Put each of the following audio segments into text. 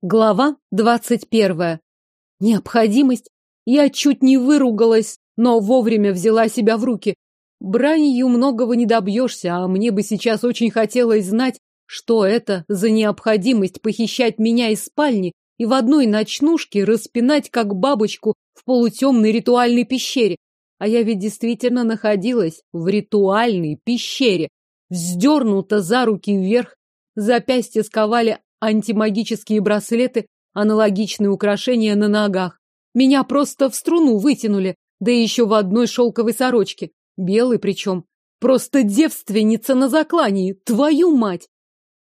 Глава двадцать первая. Необходимость. Я чуть не выругалась, но вовремя взяла себя в руки. Бранью многого не добьешься, а мне бы сейчас очень хотелось знать, что это за необходимость похищать меня из спальни и в одной ночнушке распинать как бабочку в полутемной ритуальной пещере. А я ведь действительно находилась в ритуальной пещере, вздернута за руки вверх, запястья сковали антимагические браслеты, аналогичные украшения на ногах. Меня просто в струну вытянули, да еще в одной шелковой сорочке, белой причем. Просто девственница на заклании, твою мать!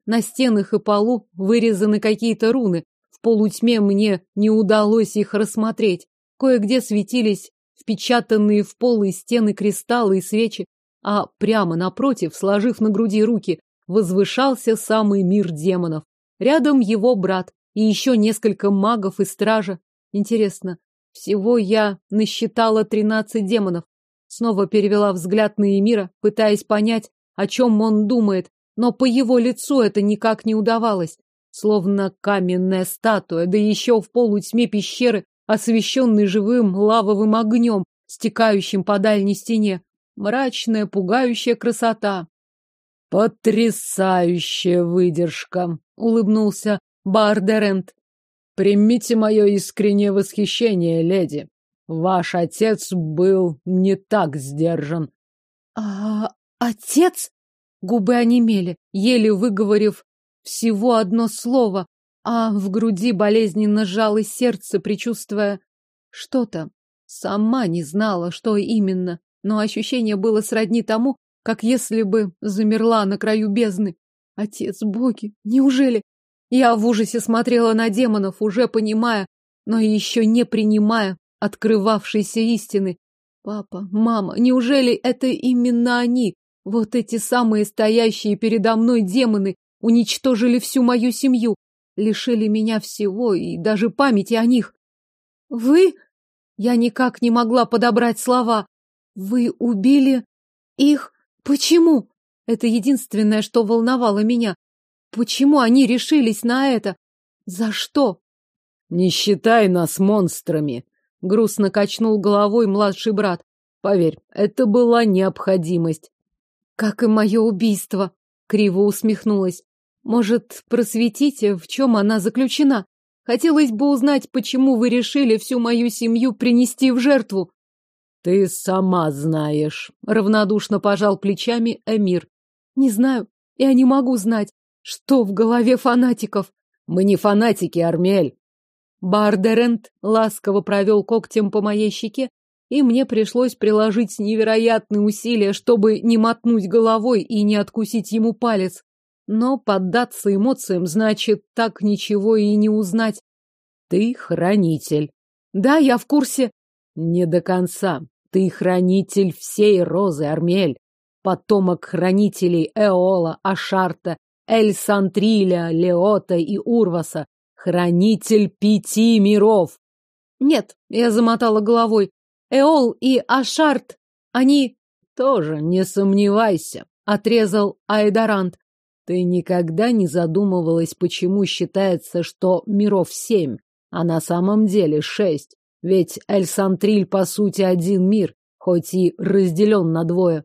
На стенах и полу вырезаны какие-то руны. В полутьме мне не удалось их рассмотреть. Кое-где светились впечатанные в пол и стены кристаллы и свечи, а прямо напротив, сложив на груди руки, возвышался самый мир демонов. Рядом его брат и еще несколько магов и стража. Интересно, всего я насчитала тринадцать демонов. Снова перевела взгляд на Эмира, пытаясь понять, о чем он думает, но по его лицу это никак не удавалось. Словно каменная статуя, да еще в полутьме пещеры, освещенной живым лавовым огнем, стекающим по дальней стене. Мрачная, пугающая красота. Потрясающая выдержка, улыбнулся Бардерент. Примите мое искреннее восхищение, леди. Ваш отец был не так сдержан. А отец? Губы онемели, еле выговорив всего одно слово, а в груди болезненно сжалось сердце, предчувствуя что-то. Сама не знала, что именно, но ощущение было сродни тому, как если бы замерла на краю бездны. Отец, боги, неужели? Я в ужасе смотрела на демонов, уже понимая, но еще не принимая открывавшейся истины. Папа, мама, неужели это именно они, вот эти самые стоящие передо мной демоны, уничтожили всю мою семью, лишили меня всего и даже памяти о них? Вы? Я никак не могла подобрать слова. Вы убили их? Почему? Это единственное, что волновало меня. Почему они решились на это? За что? Не считай нас монстрами, грустно качнул головой младший брат. Поверь, это была необходимость. Как и мое убийство, криво усмехнулась. Может, просветите, в чем она заключена? Хотелось бы узнать, почему вы решили всю мою семью принести в жертву. Ты сама знаешь, равнодушно пожал плечами Эмир. Не знаю, я не могу знать, что в голове фанатиков. Мы не фанатики, Армель. Бардерент ласково провел когтем по моей щеке, и мне пришлось приложить невероятные усилия, чтобы не мотнуть головой и не откусить ему палец. Но поддаться эмоциям значит так ничего и не узнать. Ты хранитель. Да, я в курсе. Не до конца. Ты хранитель всей розы, Армель, потомок хранителей Эола, Ашарта, Эльсантриля, Леота и Урваса, хранитель пяти миров. Нет, я замотала головой. Эол и Ашарт, они... Тоже не сомневайся, отрезал Айдарант. Ты никогда не задумывалась, почему считается, что миров семь, а на самом деле шесть? Ведь Эльсантриль, по сути, один мир, хоть и разделен на двое.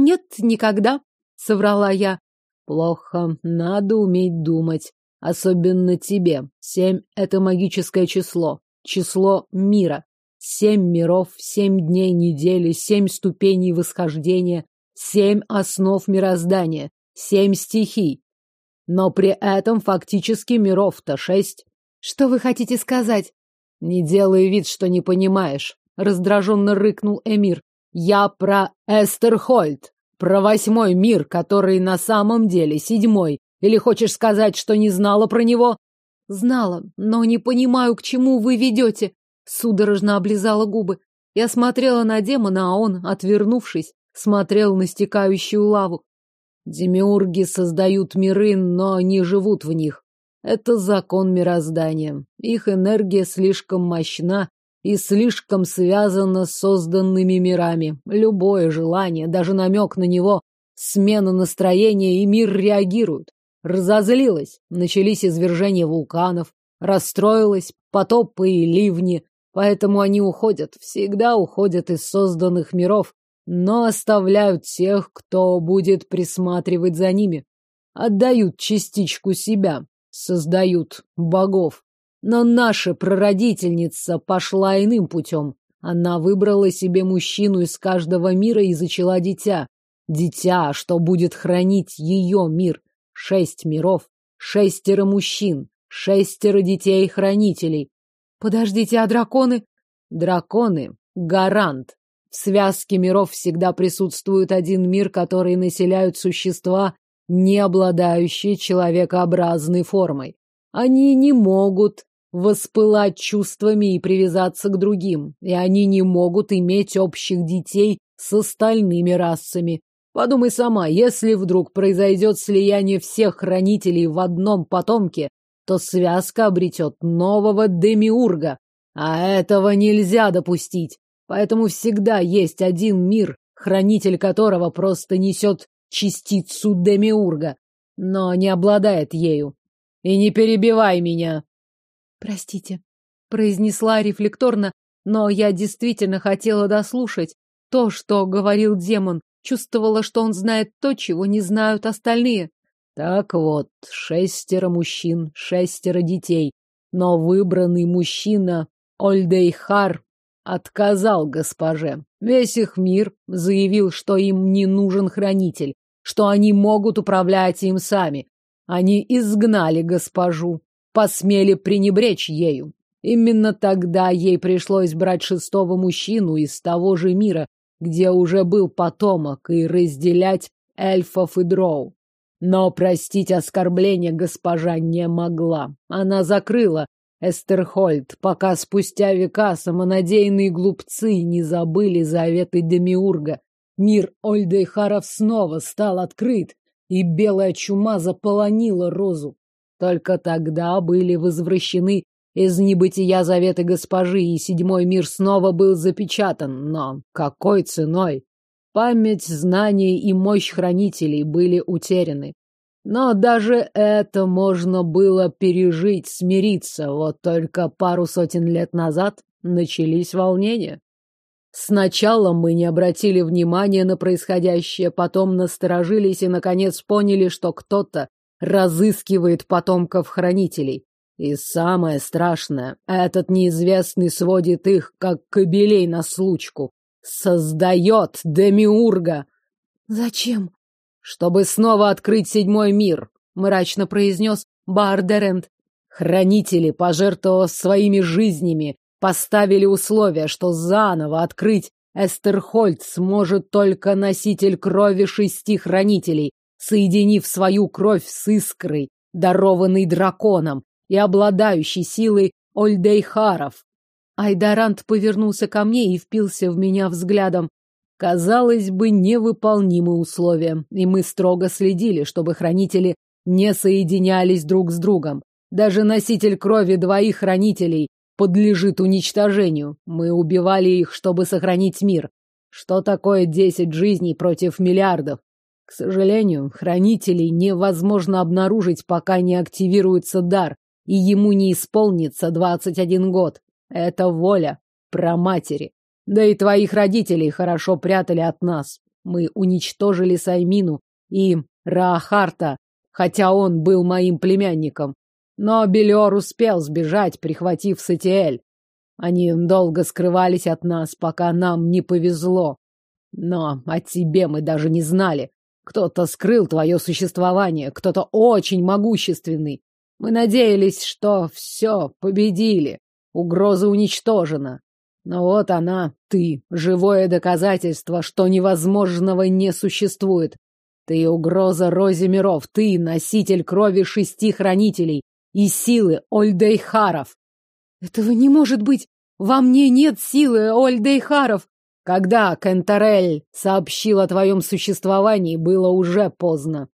Нет, никогда, соврала я. Плохо, надо уметь думать. Особенно тебе. Семь — это магическое число. Число мира. Семь миров, семь дней недели, семь ступеней восхождения, семь основ мироздания, семь стихий. Но при этом фактически миров-то шесть. Что вы хотите сказать? Не делай вид, что не понимаешь, раздраженно рыкнул Эмир. Я про Эстерхольд, про восьмой мир, который на самом деле седьмой. Или хочешь сказать, что не знала про него? Знала, но не понимаю, к чему вы ведете. Судорожно облизала губы. Я смотрела на демона, а он, отвернувшись, смотрел на стекающую лаву. Демиурги создают миры, но не живут в них. Это закон мироздания. Их энергия слишком мощна и слишком связана с созданными мирами. Любое желание, даже намек на него, смена настроения, и мир реагирует. Разозлилась. Начались извержения вулканов. расстроилась, потопы и ливни. Поэтому они уходят, всегда уходят из созданных миров, но оставляют тех, кто будет присматривать за ними. Отдают частичку себя, создают богов. Но наша прародительница пошла иным путем. Она выбрала себе мужчину из каждого мира и зачала дитя. Дитя, что будет хранить ее мир. Шесть миров, шестеро мужчин, шестеро детей-хранителей. Подождите, а драконы? Драконы — гарант. В связке миров всегда присутствует один мир, который населяют существа, не обладающие человекообразной формой. Они не могут воспылать чувствами и привязаться к другим, и они не могут иметь общих детей с остальными расами. Подумай сама, если вдруг произойдет слияние всех хранителей в одном потомке, то связка обретет нового демиурга, а этого нельзя допустить. Поэтому всегда есть один мир, хранитель которого просто несет частицу демиурга, но не обладает ею. И не перебивай меня, Простите, произнесла рефлекторно, но я действительно хотела дослушать то, что говорил демон, чувствовала, что он знает то, чего не знают остальные. Так вот, шестеро мужчин, шестеро детей, но выбранный мужчина Ольдейхар отказал госпоже. Весь их мир заявил, что им не нужен хранитель, что они могут управлять им сами. Они изгнали госпожу, посмели пренебречь ею. Именно тогда ей пришлось брать шестого мужчину из того же мира, где уже был потомок, и разделять эльфов и дроу. Но простить оскорбление госпожа не могла. Она закрыла Эстерхольд, пока спустя века самонадеянные глупцы не забыли заветы Демиурга. Мир Ольдейхаров снова стал открыт, и белая чума заполонила розу. Только тогда были возвращены из небытия заветы госпожи, и седьмой мир снова был запечатан. Но какой ценой? Память, знания и мощь хранителей были утеряны. Но даже это можно было пережить, смириться. Вот только пару сотен лет назад начались волнения. Сначала мы не обратили внимания на происходящее, потом насторожились и, наконец, поняли, что кто-то разыскивает потомков хранителей. И самое страшное, этот неизвестный сводит их, как кобелей на случку. Создает Демиурга. Зачем? Чтобы снова открыть седьмой мир, мрачно произнес Бардерент. Хранители, пожертвовав своими жизнями, поставили условие, что заново открыть Эстерхольд сможет только носитель крови шести хранителей, соединив свою кровь с искрой, дарованной драконом и обладающей силой Ольдейхаров. Айдарант повернулся ко мне и впился в меня взглядом. Казалось бы, невыполнимые условия, и мы строго следили, чтобы хранители не соединялись друг с другом. Даже носитель крови двоих хранителей подлежит уничтожению. Мы убивали их, чтобы сохранить мир. Что такое десять жизней против миллиардов? К сожалению, хранителей невозможно обнаружить, пока не активируется дар, и ему не исполнится двадцать один год. Это воля праматери. Да и твоих родителей хорошо прятали от нас. Мы уничтожили Саймину и Раахарта, хотя он был моим племянником. Но Белер успел сбежать, прихватив Сатиэль. Они долго скрывались от нас, пока нам не повезло. Но о тебе мы даже не знали. Кто-то скрыл твое существование, кто-то очень могущественный. Мы надеялись, что все, победили. Угроза уничтожена. Но вот она, ты, живое доказательство, что невозможного не существует. Ты угроза Розе миров, ты носитель крови шести хранителей и силы Ольдейхаров. Этого не может быть! Во мне нет силы Ольдейхаров! Когда Кентарель сообщил о твоем существовании, было уже поздно.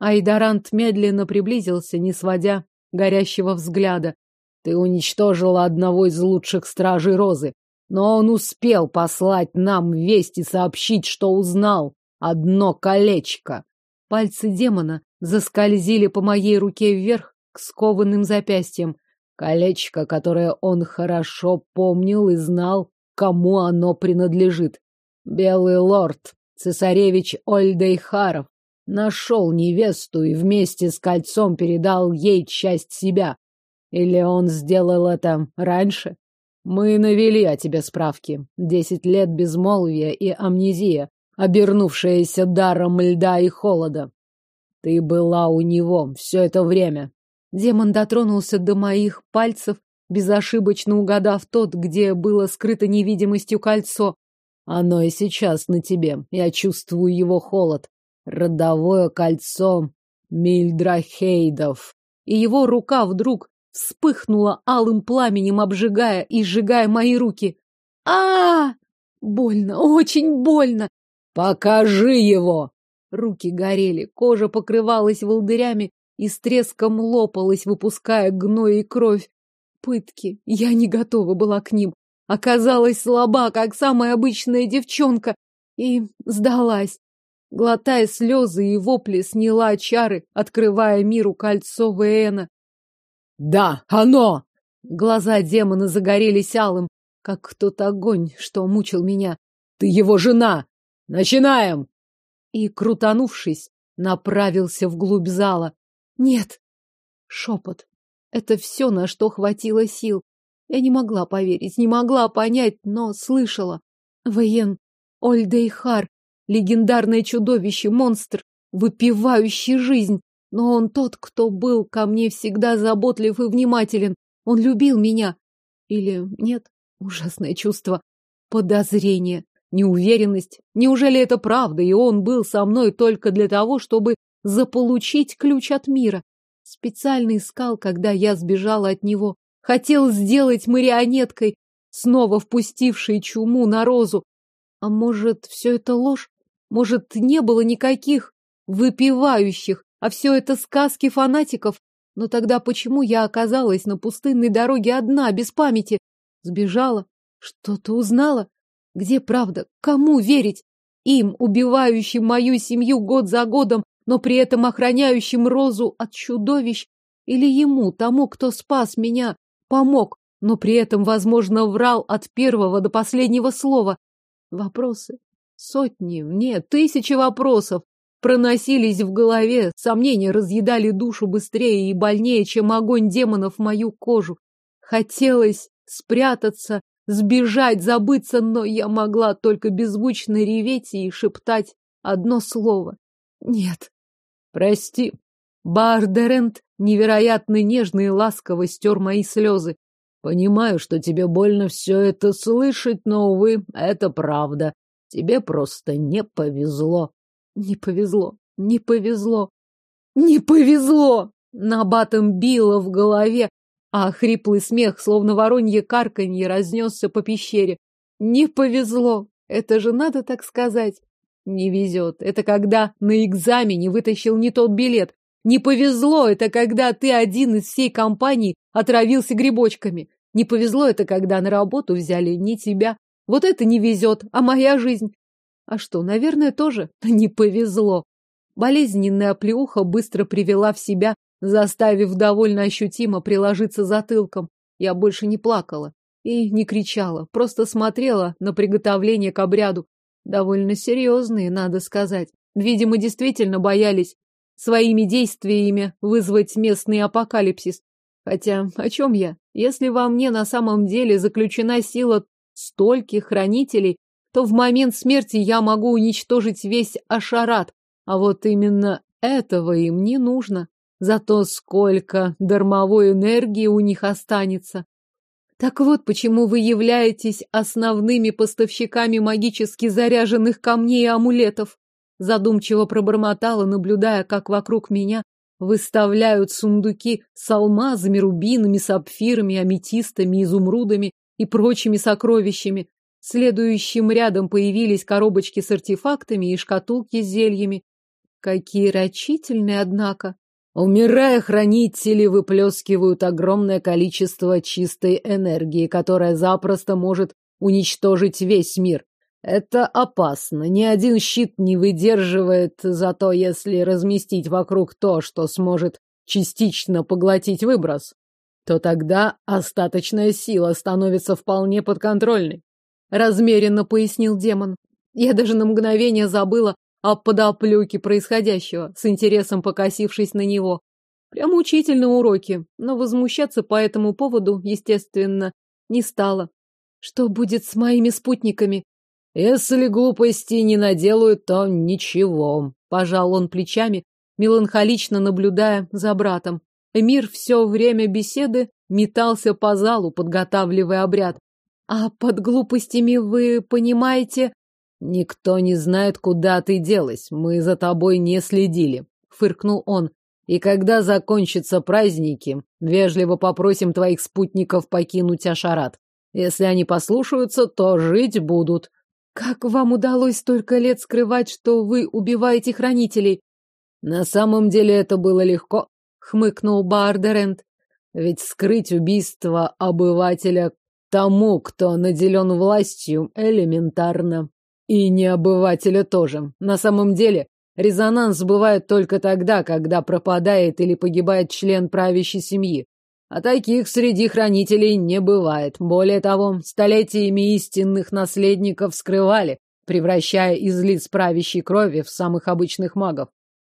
Айдарант медленно приблизился, не сводя горящего взгляда. Ты уничтожила одного из лучших стражей Розы, но он успел послать нам весть и сообщить, что узнал одно колечко. Пальцы демона заскользили по моей руке вверх к скованным запястьям. Колечко, которое он хорошо помнил и знал, кому оно принадлежит. Белый лорд, цесаревич Ольдейхаров, нашел невесту и вместе с кольцом передал ей часть себя. Или он сделал это раньше? Мы навели о тебе справки. Десять лет безмолвия и амнезия, обернувшаяся даром льда и холода. Ты была у него все это время. Демон дотронулся до моих пальцев, безошибочно угадав тот, где было скрыто невидимостью кольцо. Оно и сейчас на тебе. Я чувствую его холод. Родовое кольцо Мильдрахейдов. И его рука вдруг вспыхнула алым пламенем, обжигая и сжигая мои руки. а, -а, -а! Больно, очень больно! Покажи его! Руки горели, кожа покрывалась волдырями и с треском лопалась, выпуская гной и кровь. Пытки. Я не готова была к ним. Оказалась слаба, как самая обычная девчонка, и сдалась. Глотая слезы и вопли, сняла чары, открывая миру кольцо Вэна. Да, оно! Глаза демона загорелись алым, как тот огонь, что мучил меня. Ты его жена! Начинаем! И, крутанувшись, направился вглубь зала. Нет! Шепот. Это все, на что хватило сил. Я не могла поверить, не могла понять, но слышала. Воен, Ольдейхар, легендарное чудовище, монстр, выпивающий жизнь. Но он тот, кто был ко мне всегда заботлив и внимателен. Он любил меня. Или нет? Ужасное чувство. Подозрение, неуверенность. Неужели это правда, и он был со мной только для того, чтобы заполучить ключ от мира? Специально искал, когда я сбежала от него. Хотел сделать марионеткой, снова впустившей чуму на розу. А может, все это ложь? Может, не было никаких выпивающих, а все это сказки фанатиков. Но тогда почему я оказалась на пустынной дороге одна, без памяти? Сбежала? Что-то узнала? Где правда? Кому верить? Им, убивающим мою семью год за годом, но при этом охраняющим Розу от чудовищ? Или ему, тому, кто спас меня, помог, но при этом, возможно, врал от первого до последнего слова? Вопросы. Сотни, нет, тысячи вопросов проносились в голове, сомнения разъедали душу быстрее и больнее, чем огонь демонов в мою кожу. Хотелось спрятаться, сбежать, забыться, но я могла только беззвучно реветь и шептать одно слово. Нет. Прости. Бардерент невероятно нежно и ласково стер мои слезы. Понимаю, что тебе больно все это слышать, но, увы, это правда. Тебе просто не повезло. Не повезло, не повезло, не повезло! Набатом било в голове, а хриплый смех, словно воронье карканье, разнесся по пещере. Не повезло! Это же надо так сказать. Не везет. Это когда на экзамене вытащил не тот билет. Не повезло. Это когда ты один из всей компании отравился грибочками. Не повезло. Это когда на работу взяли не тебя. Вот это не везет, а моя жизнь. А что, наверное, тоже не повезло. Болезненная оплеуха быстро привела в себя, заставив довольно ощутимо приложиться затылком. Я больше не плакала и не кричала, просто смотрела на приготовление к обряду. Довольно серьезные, надо сказать. Видимо, действительно боялись своими действиями вызвать местный апокалипсис. Хотя, о чем я? Если во мне на самом деле заключена сила стольких хранителей, то в момент смерти я могу уничтожить весь Ашарат, а вот именно этого им не нужно. Зато сколько дармовой энергии у них останется. Так вот, почему вы являетесь основными поставщиками магически заряженных камней и амулетов. Задумчиво пробормотала, наблюдая, как вокруг меня выставляют сундуки с алмазами, рубинами, сапфирами, аметистами, изумрудами и прочими сокровищами. Следующим рядом появились коробочки с артефактами и шкатулки с зельями. Какие рачительные, однако. Умирая, хранители выплескивают огромное количество чистой энергии, которая запросто может уничтожить весь мир. Это опасно. Ни один щит не выдерживает, зато если разместить вокруг то, что сможет частично поглотить выброс. то тогда остаточная сила становится вполне подконтрольной. Размеренно пояснил демон. Я даже на мгновение забыла о подоплеке происходящего, с интересом покосившись на него. Прямо учительные уроки, но возмущаться по этому поводу, естественно, не стала. Что будет с моими спутниками? Если глупости не наделают, то ничего. Пожал он плечами, меланхолично наблюдая за братом. Эмир все время беседы метался по залу, подготавливая обряд. А под глупостями вы понимаете... Никто не знает, куда ты делась. Мы за тобой не следили, фыркнул он. И когда закончатся праздники, вежливо попросим твоих спутников покинуть Ашарат. Если они послушаются, то жить будут. Как вам удалось столько лет скрывать, что вы убиваете хранителей? На самом деле это было легко, хмыкнул Бардерент. Ведь скрыть убийство обывателя тому, кто наделен властью, элементарно. И не обывателя тоже. На самом деле, резонанс бывает только тогда, когда пропадает или погибает член правящей семьи. А таких среди хранителей не бывает. Более того, столетиями истинных наследников скрывали, превращая из лиц правящей крови в самых обычных магов.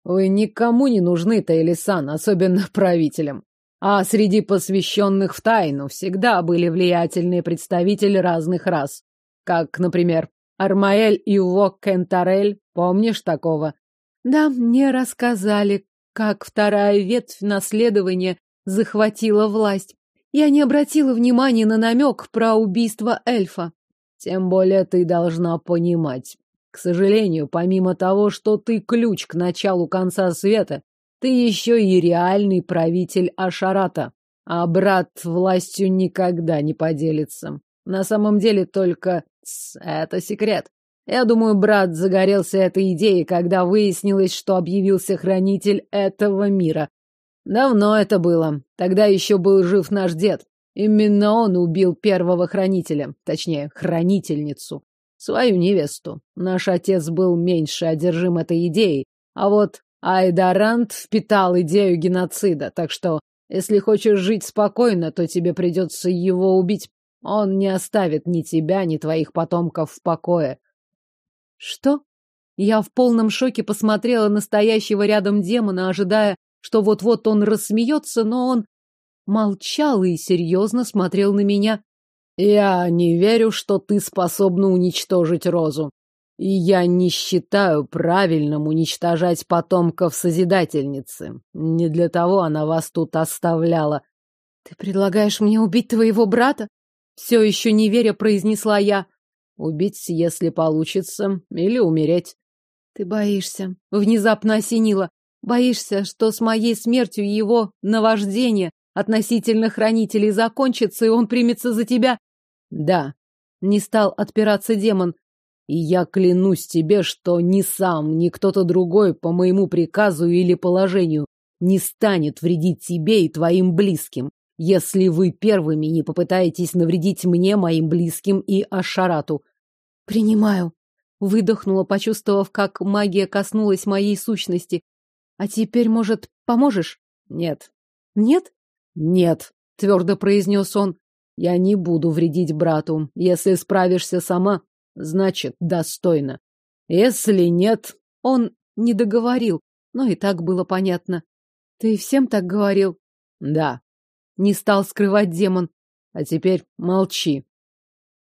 Вы никому не нужны, Таэлисан, особенно правителям. А среди посвященных в тайну всегда были влиятельные представители разных рас. Как, например, Армаэль и Вок Кентарель. Помнишь такого? Да, мне рассказали, как вторая ветвь наследования захватила власть. Я не обратила внимания на намек про убийство эльфа. Тем более ты должна понимать. К сожалению, помимо того, что ты ключ к началу конца света, ты еще и реальный правитель Ашарата. А брат властью никогда не поделится. На самом деле только... Это секрет. Я думаю, брат загорелся этой идеей, когда выяснилось, что объявился хранитель этого мира, Давно это было. Тогда еще был жив наш дед. Именно он убил первого хранителя, точнее, хранительницу, свою невесту. Наш отец был меньше одержим этой идеей, а вот Айдарант впитал идею геноцида, так что, если хочешь жить спокойно, то тебе придется его убить. Он не оставит ни тебя, ни твоих потомков в покое. Что? Я в полном шоке посмотрела на стоящего рядом демона, ожидая, что вот-вот он рассмеется, но он молчал и серьезно смотрел на меня. «Я не верю, что ты способна уничтожить Розу. И я не считаю правильным уничтожать потомков Созидательницы. Не для того она вас тут оставляла». «Ты предлагаешь мне убить твоего брата?» Все еще не веря, произнесла я. «Убить, если получится, или умереть». «Ты боишься?» Внезапно осенило. Боишься, что с моей смертью его наваждение относительно хранителей закончится, и он примется за тебя? Да, не стал отпираться демон. И я клянусь тебе, что ни сам, ни кто-то другой по моему приказу или положению не станет вредить тебе и твоим близким, если вы первыми не попытаетесь навредить мне, моим близким и Ашарату. Принимаю. Выдохнула, почувствовав, как магия коснулась моей сущности, а теперь, может, поможешь? Нет. Нет? Нет, твердо произнес он. Я не буду вредить брату. Если справишься сама, значит, достойно. Если нет, он не договорил, но и так было понятно. Ты всем так говорил? Да. Не стал скрывать демон. А теперь молчи.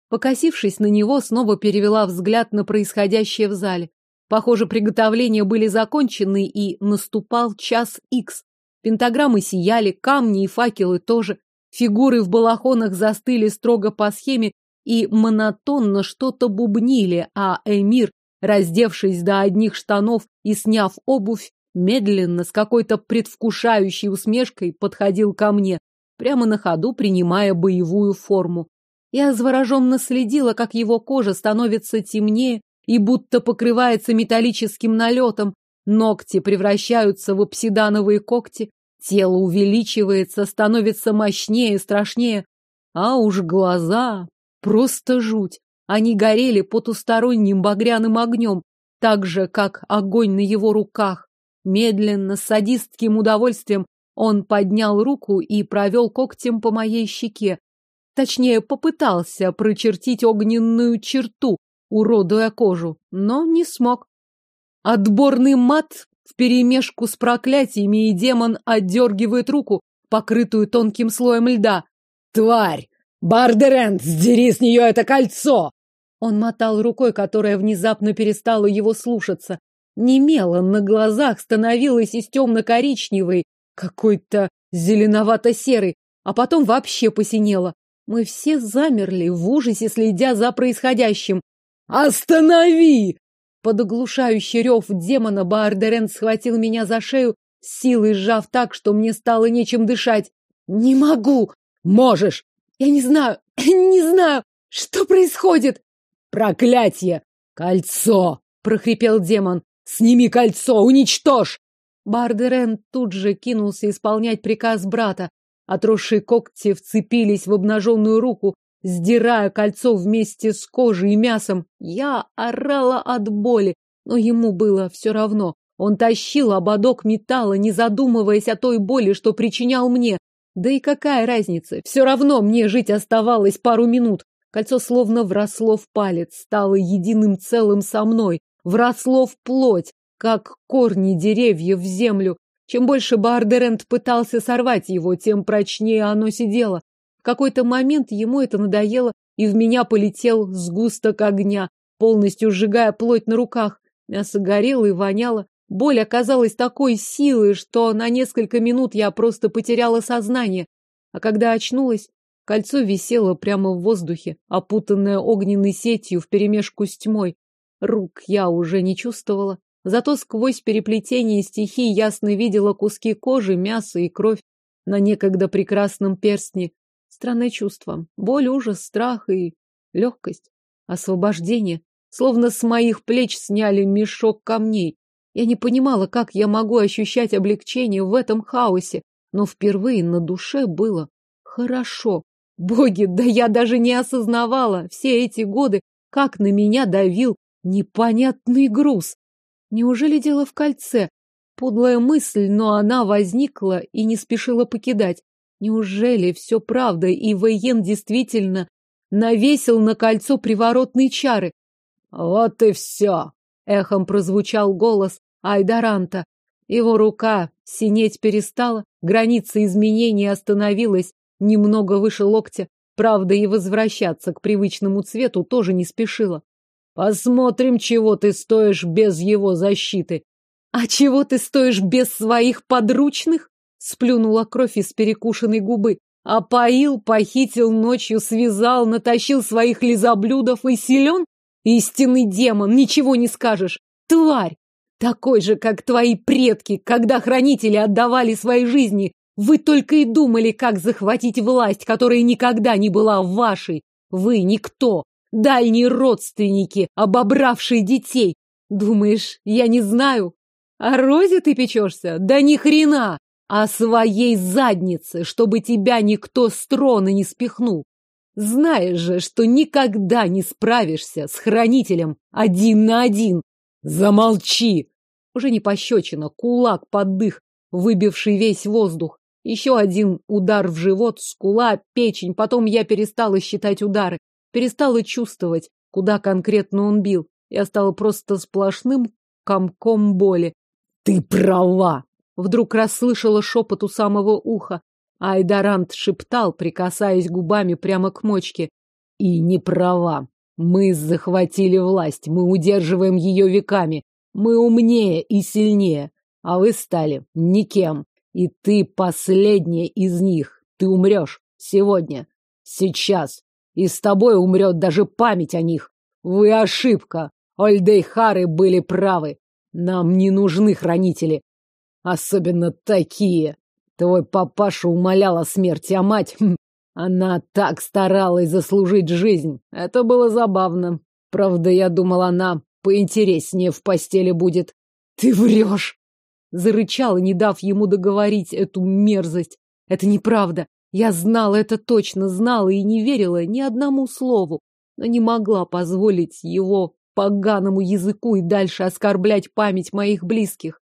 Покосившись на него, снова перевела взгляд на происходящее в зале. Похоже, приготовления были закончены, и наступал час икс. Пентаграммы сияли, камни и факелы тоже. Фигуры в балахонах застыли строго по схеме и монотонно что-то бубнили, а эмир, раздевшись до одних штанов и сняв обувь, медленно, с какой-то предвкушающей усмешкой, подходил ко мне, прямо на ходу принимая боевую форму. Я завороженно следила, как его кожа становится темнее, и будто покрывается металлическим налетом. Ногти превращаются в обсидановые когти, тело увеличивается, становится мощнее, страшнее. А уж глаза... Просто жуть. Они горели потусторонним багряным огнем, так же, как огонь на его руках. Медленно, с садистским удовольствием, Он поднял руку и провел когтем по моей щеке. Точнее, попытался прочертить огненную черту, уродуя кожу, но не смог. Отборный мат вперемешку с проклятиями, и демон отдергивает руку, покрытую тонким слоем льда. «Тварь! Бардерент, сдери с нее это кольцо!» Он мотал рукой, которая внезапно перестала его слушаться. Немело на глазах становилась из темно-коричневой, какой-то зеленовато-серый, а потом вообще посинело. Мы все замерли в ужасе, следя за происходящим. «Останови!» Под оглушающий рев демона Баардерен схватил меня за шею, силой сжав так, что мне стало нечем дышать. «Не могу!» «Можешь!» «Я не знаю, не знаю, что происходит!» «Проклятье! Кольцо!» — прохрипел демон. «Сними кольцо! Уничтожь!» Бардерен тут же кинулся исполнять приказ брата. Отросшие когти вцепились в обнаженную руку, сдирая кольцо вместе с кожей и мясом. Я орала от боли, но ему было все равно. Он тащил ободок металла, не задумываясь о той боли, что причинял мне. Да и какая разница? Все равно мне жить оставалось пару минут. Кольцо словно вросло в палец, стало единым целым со мной, вросло в плоть, как корни деревьев в землю. Чем больше Бардерент пытался сорвать его, тем прочнее оно сидело. В какой-то момент ему это надоело, и в меня полетел сгусток огня, полностью сжигая плоть на руках. Мясо горело и воняло. Боль оказалась такой силой, что на несколько минут я просто потеряла сознание. А когда очнулась, кольцо висело прямо в воздухе, опутанное огненной сетью вперемешку с тьмой. Рук я уже не чувствовала. Зато сквозь переплетение стихий ясно видела куски кожи, мяса и кровь на некогда прекрасном перстне. Странное чувство. Боль, ужас, страх и легкость. Освобождение. Словно с моих плеч сняли мешок камней. Я не понимала, как я могу ощущать облегчение в этом хаосе, но впервые на душе было хорошо. Боги, да я даже не осознавала все эти годы, как на меня давил непонятный груз. Неужели дело в кольце? Подлая мысль, но она возникла и не спешила покидать. Неужели все правда, и Вейен действительно навесил на кольцо приворотные чары? Вот и все! Эхом прозвучал голос Айдаранта. Его рука синеть перестала, граница изменений остановилась немного выше локтя. Правда, и возвращаться к привычному цвету тоже не спешила. Посмотрим, чего ты стоишь без его защиты. А чего ты стоишь без своих подручных? Сплюнула кровь из перекушенной губы. Опоил, похитил ночью, связал, натащил своих лизоблюдов и силен? Истинный демон, ничего не скажешь. Тварь! Такой же, как твои предки, когда хранители отдавали свои жизни. Вы только и думали, как захватить власть, которая никогда не была вашей. Вы никто. Дальние родственники, обобравшие детей. Думаешь, я не знаю? О розе ты печешься? Да ни хрена! о своей заднице, чтобы тебя никто с трона не спихнул. Знаешь же, что никогда не справишься с хранителем один на один. Замолчи! Уже не пощечина, кулак под дых, выбивший весь воздух. Еще один удар в живот, скула, печень. Потом я перестала считать удары, перестала чувствовать, куда конкретно он бил. Я стала просто сплошным комком боли. Ты права! Вдруг расслышала шепот у самого уха. Айдарант шептал, прикасаясь губами прямо к мочке. И не права. Мы захватили власть, мы удерживаем ее веками. Мы умнее и сильнее. А вы стали никем. И ты последняя из них. Ты умрешь. Сегодня. Сейчас. И с тобой умрет даже память о них. Вы ошибка. Ольдейхары были правы. Нам не нужны хранители. Особенно такие. Твой папаша умолял о смерти, а мать... Хм, она так старалась заслужить жизнь. Это было забавно. Правда, я думал, она поинтереснее в постели будет. Ты врешь! Зарычала, не дав ему договорить эту мерзость. Это неправда. Я знала это точно, знала и не верила ни одному слову, но не могла позволить его поганому языку и дальше оскорблять память моих близких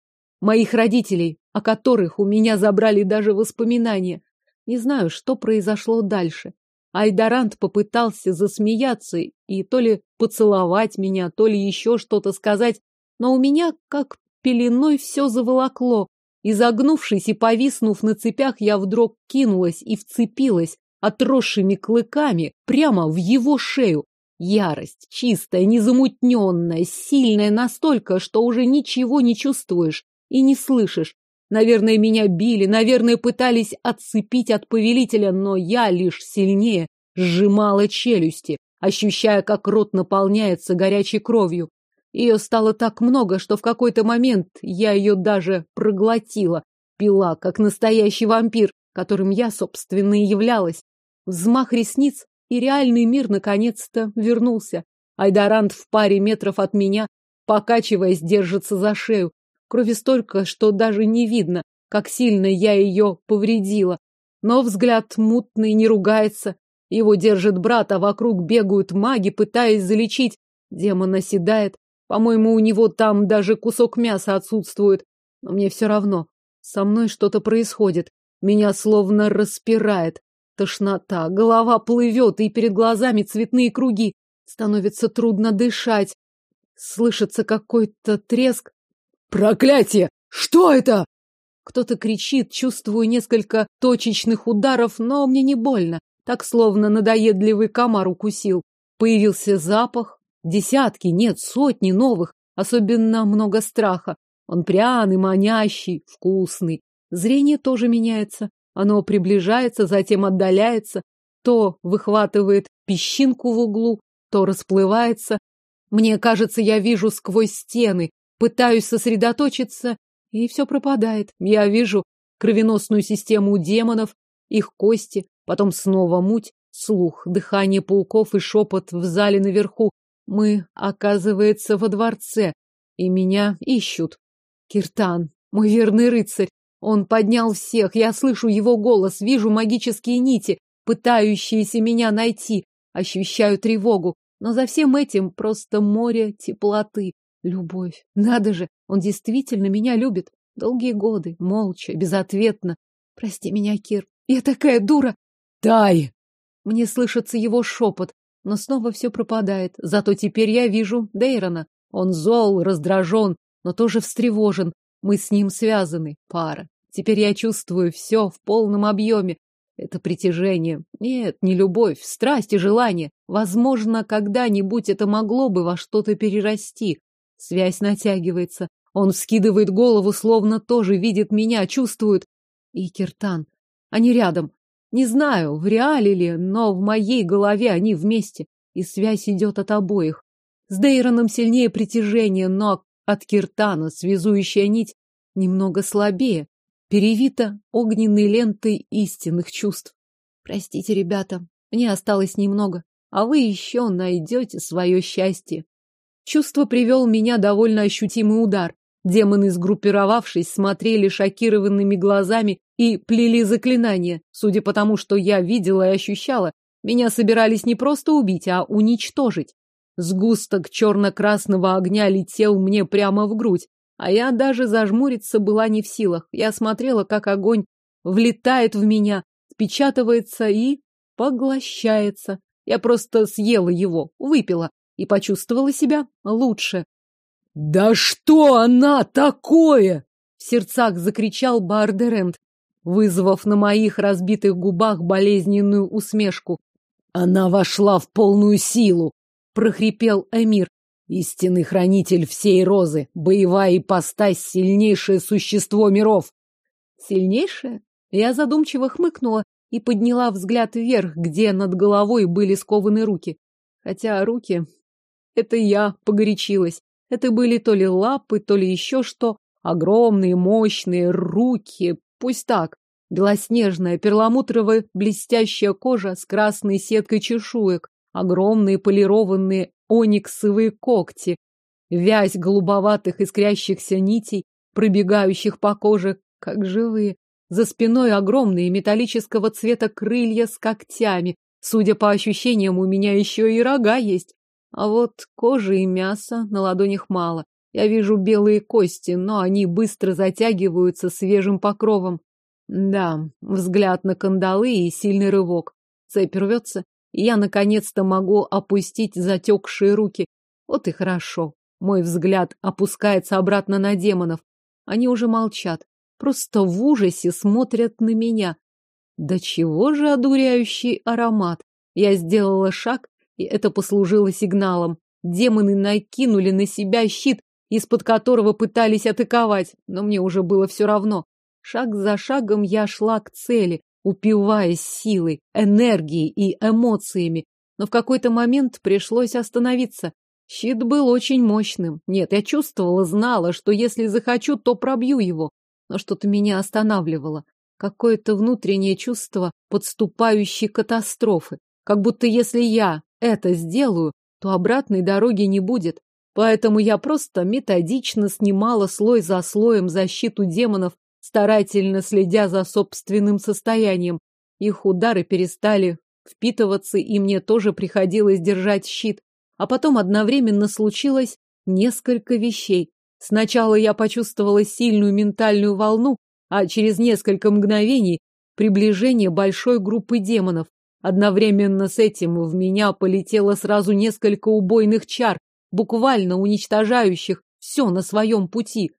моих родителей, о которых у меня забрали даже воспоминания. Не знаю, что произошло дальше. Айдарант попытался засмеяться и то ли поцеловать меня, то ли еще что-то сказать, но у меня как пеленой все заволокло. Изогнувшись и повиснув на цепях, я вдруг кинулась и вцепилась отросшими клыками прямо в его шею. Ярость, чистая, незамутненная, сильная настолько, что уже ничего не чувствуешь и не слышишь. Наверное, меня били, наверное, пытались отцепить от повелителя, но я лишь сильнее сжимала челюсти, ощущая, как рот наполняется горячей кровью. Ее стало так много, что в какой-то момент я ее даже проглотила, пила, как настоящий вампир, которым я, собственно, и являлась. Взмах ресниц, и реальный мир наконец-то вернулся. Айдарант в паре метров от меня, покачиваясь, держится за шею. Крови столько, что даже не видно, как сильно я ее повредила. Но взгляд мутный, не ругается. Его держит брат, а вокруг бегают маги, пытаясь залечить. Демон оседает. По-моему, у него там даже кусок мяса отсутствует. Но мне все равно. Со мной что-то происходит. Меня словно распирает. Тошнота, голова плывет, и перед глазами цветные круги. Становится трудно дышать. Слышится какой-то треск. Проклятие! Что это? Кто-то кричит, чувствую несколько точечных ударов, но мне не больно. Так, словно надоедливый комар укусил. Появился запах. Десятки, нет, сотни новых. Особенно много страха. Он пряный, манящий, вкусный. Зрение тоже меняется. Оно приближается, затем отдаляется. То выхватывает песчинку в углу, то расплывается. Мне кажется, я вижу сквозь стены, Пытаюсь сосредоточиться, и все пропадает. Я вижу кровеносную систему у демонов, их кости, потом снова муть, слух, дыхание пауков и шепот в зале наверху. Мы, оказывается, во дворце, и меня ищут. Киртан, мой верный рыцарь, он поднял всех, я слышу его голос, вижу магические нити, пытающиеся меня найти, ощущаю тревогу, но за всем этим просто море теплоты, Любовь. Надо же, он действительно меня любит. Долгие годы, молча, безответно. Прости меня, Кир. Я такая дура. Дай! Мне слышится его шепот, но снова все пропадает. Зато теперь я вижу Дейрона. Он зол, раздражен, но тоже встревожен. Мы с ним связаны, пара. Теперь я чувствую все в полном объеме. Это притяжение. Нет, не любовь, страсть и желание. Возможно, когда-нибудь это могло бы во что-то перерасти. Связь натягивается. Он вскидывает голову, словно тоже видит меня, чувствует. И Киртан. Они рядом. Не знаю, в реале ли, но в моей голове они вместе. И связь идет от обоих. С Дейроном сильнее притяжение, но от Киртана связующая нить немного слабее, перевита огненной лентой истинных чувств. Простите, ребята, мне осталось немного, а вы еще найдете свое счастье. Чувство привел меня довольно ощутимый удар. Демоны, сгруппировавшись, смотрели шокированными глазами и плели заклинания. Судя по тому, что я видела и ощущала, меня собирались не просто убить, а уничтожить. Сгусток черно-красного огня летел мне прямо в грудь, а я даже зажмуриться была не в силах. Я смотрела, как огонь влетает в меня, впечатывается и поглощается. Я просто съела его, выпила, и почувствовала себя лучше. «Да что она такое?» — в сердцах закричал Бардерент, вызвав на моих разбитых губах болезненную усмешку. «Она вошла в полную силу!» — прохрипел Эмир. «Истинный хранитель всей розы, боевая ипостась, сильнейшее существо миров!» «Сильнейшее?» Я задумчиво хмыкнула и подняла взгляд вверх, где над головой были скованы руки. Хотя руки это я погорячилась. Это были то ли лапы, то ли еще что. Огромные, мощные руки. Пусть так. Белоснежная, перламутровая, блестящая кожа с красной сеткой чешуек. Огромные полированные ониксовые когти. Вязь голубоватых искрящихся нитей, пробегающих по коже, как живые. За спиной огромные металлического цвета крылья с когтями. Судя по ощущениям, у меня еще и рога есть. А вот кожи и мяса на ладонях мало. Я вижу белые кости, но они быстро затягиваются свежим покровом. Да, взгляд на кандалы и сильный рывок. Цепь рвется, и я наконец-то могу опустить затекшие руки. Вот и хорошо. Мой взгляд опускается обратно на демонов. Они уже молчат, просто в ужасе смотрят на меня. Да чего же одуряющий аромат! Я сделала шаг, и это послужило сигналом. Демоны накинули на себя щит, из-под которого пытались атаковать, но мне уже было все равно. Шаг за шагом я шла к цели, упиваясь силой, энергией и эмоциями, но в какой-то момент пришлось остановиться. Щит был очень мощным. Нет, я чувствовала, знала, что если захочу, то пробью его. Но что-то меня останавливало. Какое-то внутреннее чувство подступающей катастрофы. Как будто если я это сделаю, то обратной дороги не будет. Поэтому я просто методично снимала слой за слоем защиту демонов, старательно следя за собственным состоянием. Их удары перестали впитываться, и мне тоже приходилось держать щит. А потом одновременно случилось несколько вещей. Сначала я почувствовала сильную ментальную волну, а через несколько мгновений приближение большой группы демонов. Одновременно с этим в меня полетело сразу несколько убойных чар, буквально уничтожающих все на своем пути.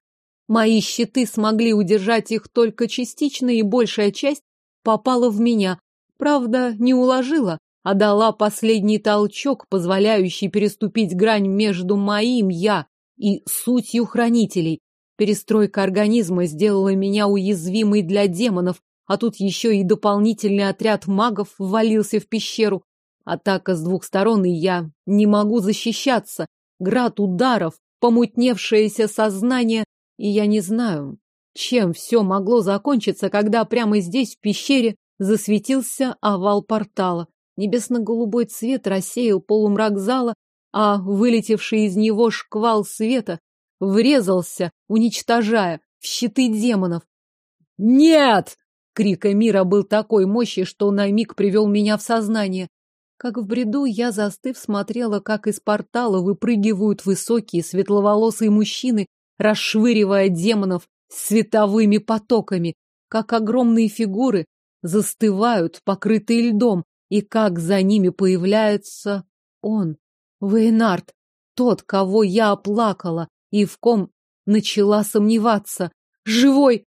Мои щиты смогли удержать их только частично, и большая часть попала в меня. Правда, не уложила, а дала последний толчок, позволяющий переступить грань между моим «я» и сутью хранителей. Перестройка организма сделала меня уязвимой для демонов, а тут еще и дополнительный отряд магов ввалился в пещеру. Атака с двух сторон, и я не могу защищаться. Град ударов, помутневшееся сознание, и я не знаю, чем все могло закончиться, когда прямо здесь, в пещере, засветился овал портала. Небесно-голубой цвет рассеял полумрак зала, а вылетевший из него шквал света врезался, уничтожая в щиты демонов. «Нет!» Крик Эмира был такой мощи, что на миг привел меня в сознание. Как в бреду, я, застыв, смотрела, как из портала выпрыгивают высокие светловолосые мужчины, расшвыривая демонов световыми потоками, как огромные фигуры застывают, покрытые льдом, и как за ними появляется он, Вейнард, тот, кого я оплакала и в ком начала сомневаться. Живой!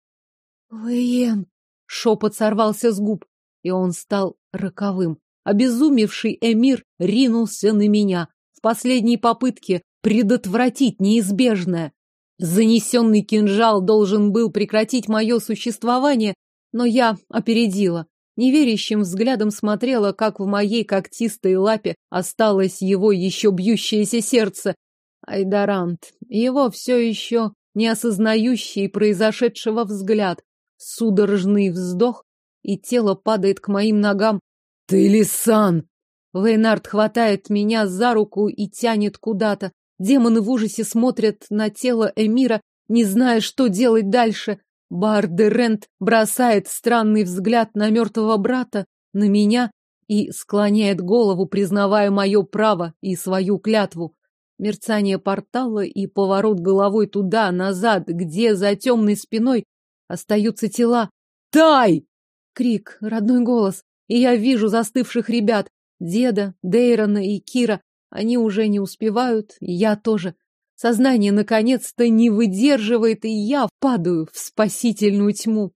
Вейен! Шепот сорвался с губ, и он стал роковым. Обезумевший эмир ринулся на меня в последней попытке предотвратить неизбежное. Занесенный кинжал должен был прекратить мое существование, но я опередила. Неверящим взглядом смотрела, как в моей когтистой лапе осталось его еще бьющееся сердце. Айдарант, его все еще не осознающий произошедшего взгляд, судорожный вздох, и тело падает к моим ногам. «Ты Лисан!» Вейнард хватает меня за руку и тянет куда-то. Демоны в ужасе смотрят на тело Эмира, не зная, что делать дальше. Бардерент бросает странный взгляд на мертвого брата, на меня и склоняет голову, признавая мое право и свою клятву. Мерцание портала и поворот головой туда, назад, где за темной спиной остаются тела. «Тай!» Крик, родной голос, и я вижу застывших ребят, деда, Дейрона и Кира. Они уже не успевают, и я тоже. Сознание наконец-то не выдерживает, и я падаю в спасительную тьму.